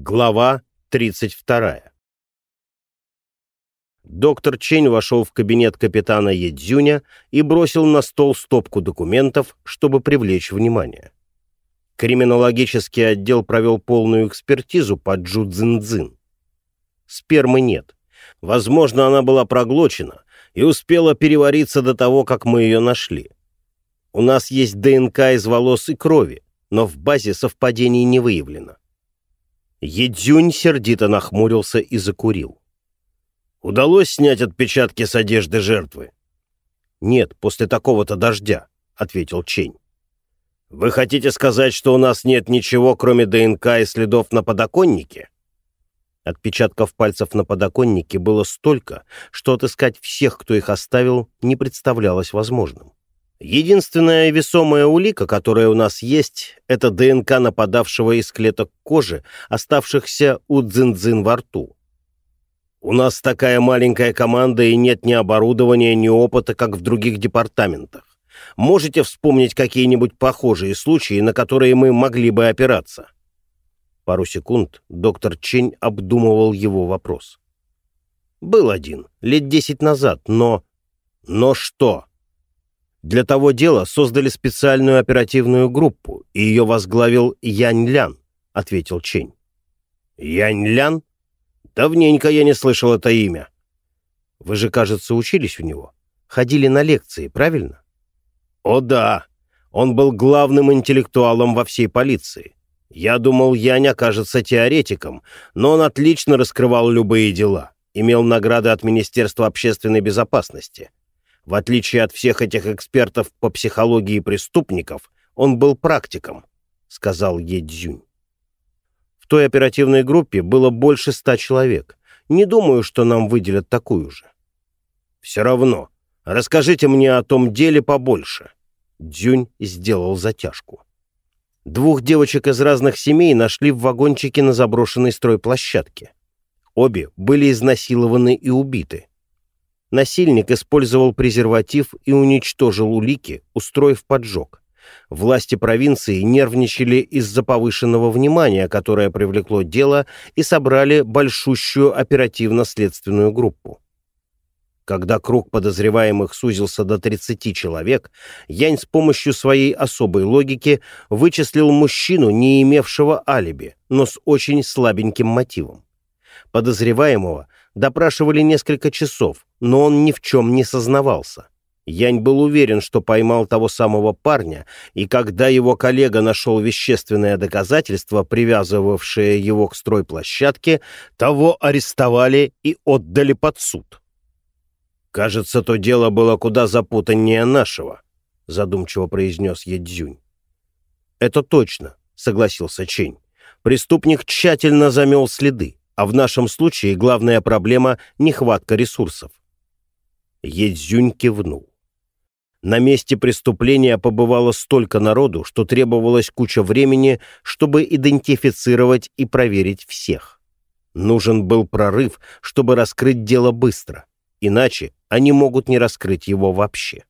Глава 32. Доктор Чень вошел в кабинет капитана Едзюня и бросил на стол стопку документов, чтобы привлечь внимание. Криминологический отдел провел полную экспертизу по Джу Цзин. Спермы нет. Возможно, она была проглочена и успела перевариться до того, как мы ее нашли. У нас есть ДНК из волос и крови, но в базе совпадений не выявлено. Едзюнь сердито нахмурился и закурил. «Удалось снять отпечатки с одежды жертвы?» «Нет, после такого-то дождя», — ответил Чень. «Вы хотите сказать, что у нас нет ничего, кроме ДНК и следов на подоконнике?» Отпечатков пальцев на подоконнике было столько, что отыскать всех, кто их оставил, не представлялось возможным. Единственная весомая улика, которая у нас есть, это ДНК нападавшего из клеток кожи, оставшихся у дзин-дзин во рту. У нас такая маленькая команда и нет ни оборудования, ни опыта, как в других департаментах. Можете вспомнить какие-нибудь похожие случаи, на которые мы могли бы опираться?» Пару секунд доктор Чень обдумывал его вопрос. «Был один, лет десять назад, но...» «Но что?» Для того дела создали специальную оперативную группу, и ее возглавил Янь Лян, — ответил Чень. Янь Лян? Давненько я не слышал это имя. Вы же, кажется, учились у него. Ходили на лекции, правильно? О да, он был главным интеллектуалом во всей полиции. Я думал, Янь окажется теоретиком, но он отлично раскрывал любые дела, имел награды от Министерства общественной безопасности — в отличие от всех этих экспертов по психологии преступников, он был практиком, — сказал Едзюнь. В той оперативной группе было больше ста человек. Не думаю, что нам выделят такую же. Все равно. Расскажите мне о том деле побольше. Дзюнь сделал затяжку. Двух девочек из разных семей нашли в вагончике на заброшенной стройплощадке. Обе были изнасилованы и убиты. Насильник использовал презерватив и уничтожил улики, устроив поджог. Власти провинции нервничали из-за повышенного внимания, которое привлекло дело, и собрали большущую оперативно-следственную группу. Когда круг подозреваемых сузился до 30 человек, Янь с помощью своей особой логики вычислил мужчину, не имевшего алиби, но с очень слабеньким мотивом. Подозреваемого допрашивали несколько часов, но он ни в чем не сознавался. Янь был уверен, что поймал того самого парня, и когда его коллега нашел вещественное доказательство, привязывавшее его к стройплощадке, того арестовали и отдали под суд. «Кажется, то дело было куда запутаннее нашего», — задумчиво произнес Едзюнь. «Это точно», — согласился Чень. «Преступник тщательно замел следы а в нашем случае главная проблема — нехватка ресурсов. Едзюнь кивнул. На месте преступления побывало столько народу, что требовалось куча времени, чтобы идентифицировать и проверить всех. Нужен был прорыв, чтобы раскрыть дело быстро, иначе они могут не раскрыть его вообще.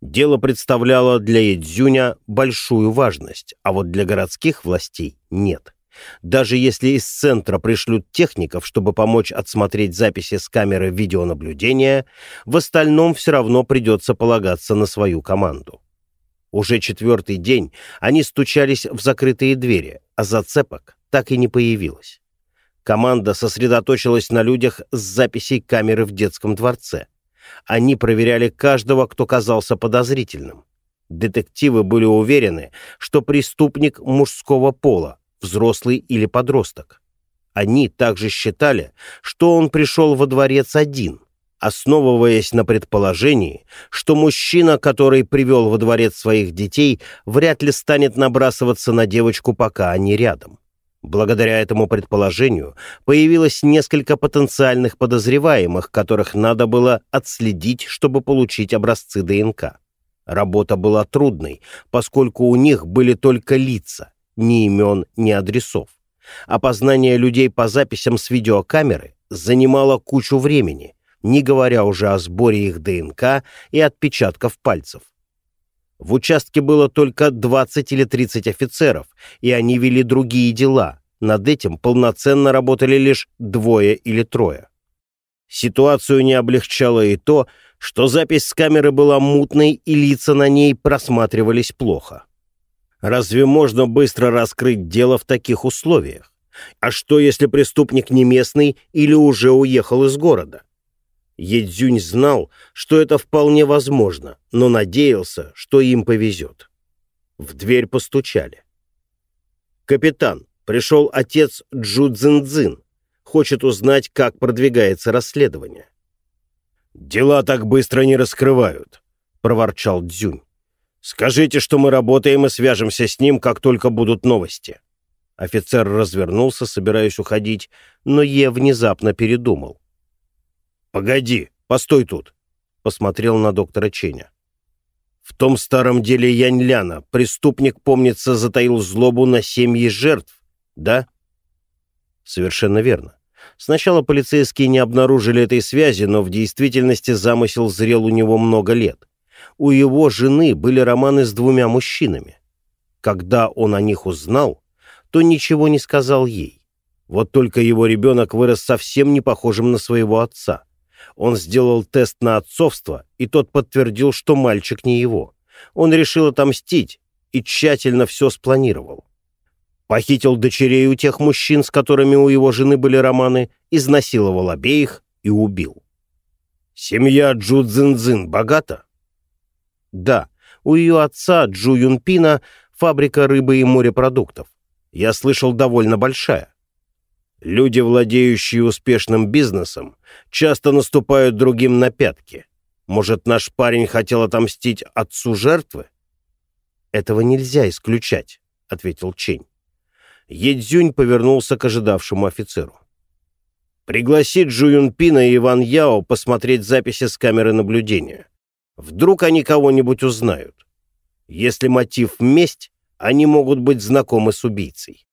Дело представляло для Эдзюня большую важность, а вот для городских властей нет. Даже если из центра пришлют техников, чтобы помочь отсмотреть записи с камеры видеонаблюдения, в остальном все равно придется полагаться на свою команду. Уже четвертый день они стучались в закрытые двери, а зацепок так и не появилось. Команда сосредоточилась на людях с записей камеры в детском дворце. Они проверяли каждого, кто казался подозрительным. Детективы были уверены, что преступник мужского пола, взрослый или подросток. Они также считали, что он пришел во дворец один, основываясь на предположении, что мужчина, который привел во дворец своих детей, вряд ли станет набрасываться на девочку, пока они рядом. Благодаря этому предположению появилось несколько потенциальных подозреваемых, которых надо было отследить, чтобы получить образцы ДНК. Работа была трудной, поскольку у них были только лица, ни имен, ни адресов. Опознание людей по записям с видеокамеры занимало кучу времени, не говоря уже о сборе их ДНК и отпечатков пальцев. В участке было только 20 или 30 офицеров, и они вели другие дела, над этим полноценно работали лишь двое или трое. Ситуацию не облегчало и то, что запись с камеры была мутной и лица на ней просматривались плохо. Разве можно быстро раскрыть дело в таких условиях? А что, если преступник не местный или уже уехал из города? Едзюнь знал, что это вполне возможно, но надеялся, что им повезет. В дверь постучали. «Капитан, пришел отец Джу Цзиньцзин. Хочет узнать, как продвигается расследование». «Дела так быстро не раскрывают», — проворчал Дзюнь. «Скажите, что мы работаем и свяжемся с ним, как только будут новости». Офицер развернулся, собираясь уходить, но Е внезапно передумал. «Погоди, постой тут», — посмотрел на доктора Ченя. В том старом деле Яньляна преступник, помнится, затаил злобу на семьи жертв, да? Совершенно верно. Сначала полицейские не обнаружили этой связи, но в действительности замысел зрел у него много лет. У его жены были романы с двумя мужчинами. Когда он о них узнал, то ничего не сказал ей. Вот только его ребенок вырос совсем не похожим на своего отца. Он сделал тест на отцовство, и тот подтвердил, что мальчик не его. Он решил отомстить и тщательно все спланировал. Похитил дочерей у тех мужчин, с которыми у его жены были романы, изнасиловал обеих и убил. Семья Джу Цзиньцзин богата? Да, у ее отца Джу Юнпина фабрика рыбы и морепродуктов. Я слышал, довольно большая. Люди, владеющие успешным бизнесом, часто наступают другим на пятки. Может, наш парень хотел отомстить отцу жертвы? Этого нельзя исключать, — ответил Чень. Едзюнь повернулся к ожидавшему офицеру. «Пригласи Джу Юнпина и Иван Яо посмотреть записи с камеры наблюдения. Вдруг они кого-нибудь узнают. Если мотив — месть, они могут быть знакомы с убийцей».